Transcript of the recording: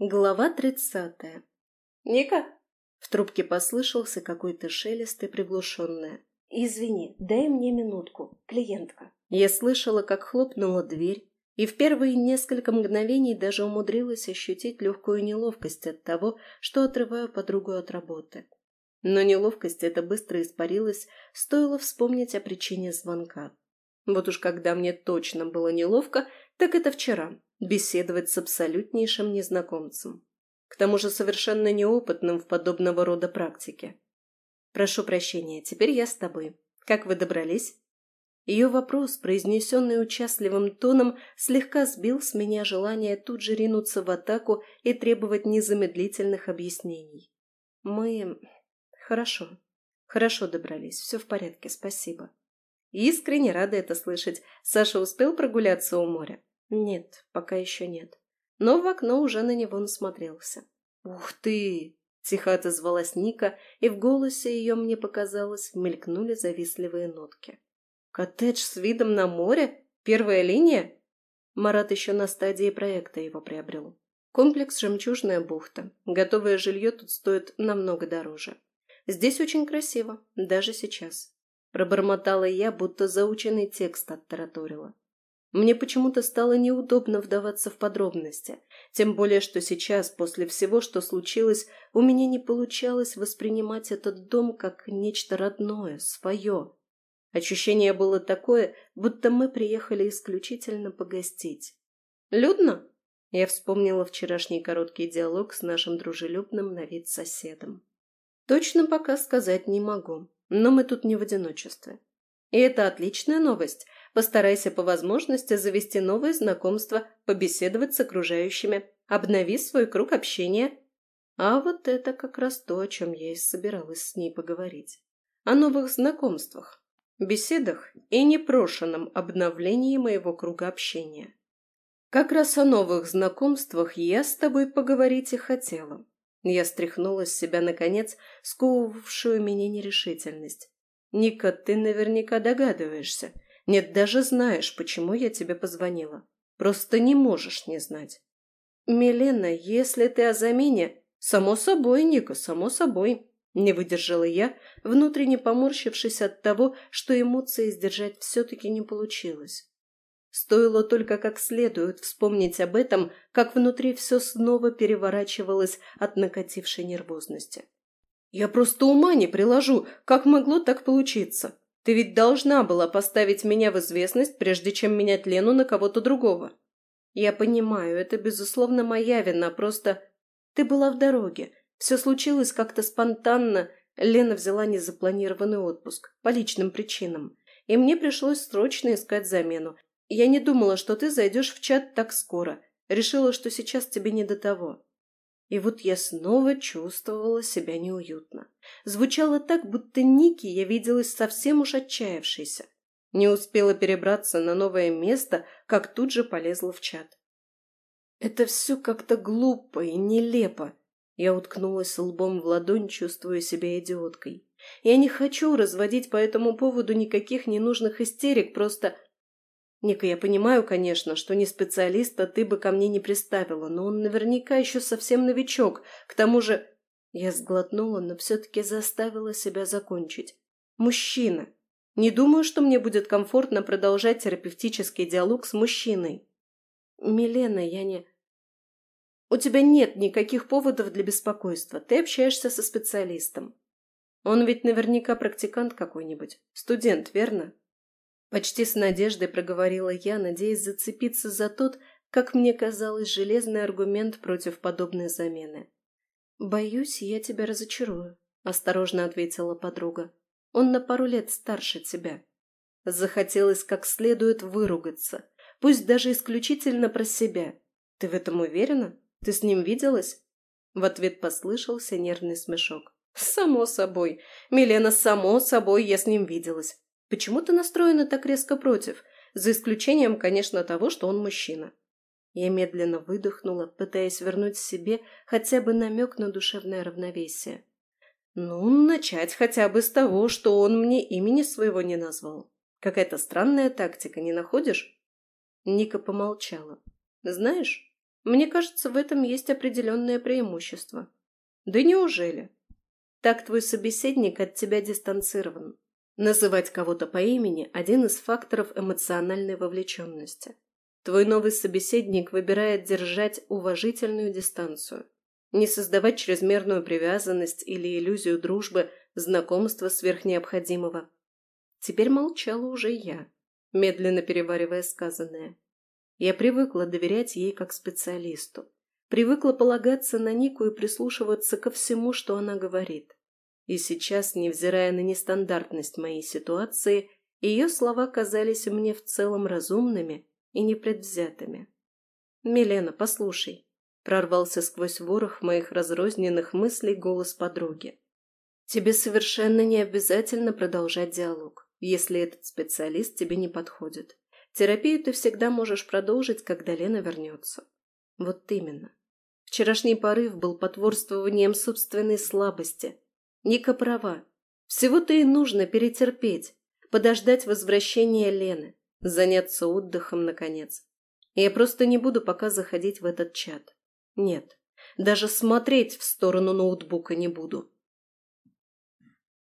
Глава тридцатая. «Ника?» В трубке послышался какой-то шелест и приглушенное. «Извини, дай мне минутку, клиентка». Я слышала, как хлопнула дверь, и в первые несколько мгновений даже умудрилась ощутить легкую неловкость от того, что отрываю подругу от работы. Но неловкость эта быстро испарилась, стоило вспомнить о причине звонка. Вот уж когда мне точно было неловко, так это вчера, беседовать с абсолютнейшим незнакомцем. К тому же совершенно неопытным в подобного рода практике. «Прошу прощения, теперь я с тобой. Как вы добрались?» Ее вопрос, произнесенный участливым тоном, слегка сбил с меня желание тут же ринуться в атаку и требовать незамедлительных объяснений. «Мы... хорошо. Хорошо добрались. Все в порядке, спасибо». Искренне рада это слышать. Саша успел прогуляться у моря? Нет, пока еще нет. Но в окно уже на него насмотрелся. «Ух ты!» – тихо отозвалась Ника, и в голосе ее, мне показалось, мелькнули завистливые нотки. «Коттедж с видом на море? Первая линия?» Марат еще на стадии проекта его приобрел. Комплекс «Жемчужная бухта». Готовое жилье тут стоит намного дороже. Здесь очень красиво, даже сейчас. Пробормотала я, будто заученный текст оттараторила. Мне почему-то стало неудобно вдаваться в подробности, тем более, что сейчас, после всего, что случилось, у меня не получалось воспринимать этот дом как нечто родное, свое. Ощущение было такое, будто мы приехали исключительно погостить. «Людно?» Я вспомнила вчерашний короткий диалог с нашим дружелюбным на вид соседом. Точно пока сказать не могу, но мы тут не в одиночестве. И это отличная новость – Постарайся по возможности завести новые знакомства, побеседовать с окружающими, обнови свой круг общения. А вот это как раз то, о чем я и собиралась с ней поговорить. О новых знакомствах, беседах и непрошенном обновлении моего круга общения. Как раз о новых знакомствах я с тобой поговорить и хотела. Я стряхнула с себя, наконец, сковывавшую меня нерешительность. Ника, ты наверняка догадываешься – нет, даже знаешь, почему я тебе позвонила. Просто не можешь не знать. Милена, если ты о замене... Само собой, Ника, само собой. Не выдержала я, внутренне поморщившись от того, что эмоции сдержать все-таки не получилось. Стоило только как следует вспомнить об этом, как внутри все снова переворачивалось от накатившей нервозности. «Я просто ума не приложу, как могло так получиться?» Ты ведь должна была поставить меня в известность, прежде чем менять Лену на кого-то другого. Я понимаю, это, безусловно, моя вина, просто... Ты была в дороге. Все случилось как-то спонтанно. Лена взяла незапланированный отпуск. По личным причинам. И мне пришлось срочно искать замену. Я не думала, что ты зайдешь в чат так скоро. Решила, что сейчас тебе не до того. И вот я снова чувствовала себя неуютно. Звучало так, будто Ники я виделась совсем уж отчаявшейся. Не успела перебраться на новое место, как тут же полезла в чат. Это все как-то глупо и нелепо. Я уткнулась лбом в ладонь, чувствуя себя идиоткой. Я не хочу разводить по этому поводу никаких ненужных истерик, просто Ника, я понимаю, конечно, что не специалиста ты бы ко мне не приставила, но он наверняка еще совсем новичок. К тому же... Я сглотнула, но все-таки заставила себя закончить. Мужчина. Не думаю, что мне будет комфортно продолжать терапевтический диалог с мужчиной. Милена, я не... У тебя нет никаких поводов для беспокойства. Ты общаешься со специалистом. Он ведь наверняка практикант какой-нибудь. Студент, верно? Почти с надеждой проговорила я, надеясь зацепиться за тот, как мне казалось, железный аргумент против подобной замены. «Боюсь, я тебя разочарую», — осторожно ответила подруга. «Он на пару лет старше тебя». Захотелось как следует выругаться, пусть даже исключительно про себя. «Ты в этом уверена? Ты с ним виделась?» В ответ послышался нервный смешок. «Само собой. Милена, само собой, я с ним виделась. Почему ты настроена так резко против? За исключением, конечно, того, что он мужчина. Я медленно выдохнула, пытаясь вернуть себе хотя бы намек на душевное равновесие. Ну, начать хотя бы с того, что он мне имени своего не назвал. Какая-то странная тактика, не находишь? Ника помолчала. Знаешь, Мне кажется, в этом есть определенное преимущество. Да неужели? Так твой собеседник от тебя дистанцирован. Называть кого-то по имени – один из факторов эмоциональной вовлеченности. Твой новый собеседник выбирает держать уважительную дистанцию. Не создавать чрезмерную привязанность или иллюзию дружбы, знакомства сверхнеобходимого. Теперь молчала уже я, медленно переваривая сказанное. Я привыкла доверять ей как специалисту. Привыкла полагаться на Нику и прислушиваться ко всему, что она говорит. И сейчас, невзирая на нестандартность моей ситуации, ее слова казались мне в целом разумными и непредвзятыми. «Милена, послушай», — прорвался сквозь ворох моих разрозненных мыслей голос подруги. «Тебе совершенно не обязательно продолжать диалог, если этот специалист тебе не подходит. Терапию ты всегда можешь продолжить, когда Лена вернется». «Вот именно. Вчерашний порыв был потворствованием собственной слабости. Ника права. Всего-то и нужно перетерпеть, подождать возвращения Лены, заняться отдыхом, наконец. Я просто не буду пока заходить в этот чат. Нет, даже смотреть в сторону ноутбука не буду.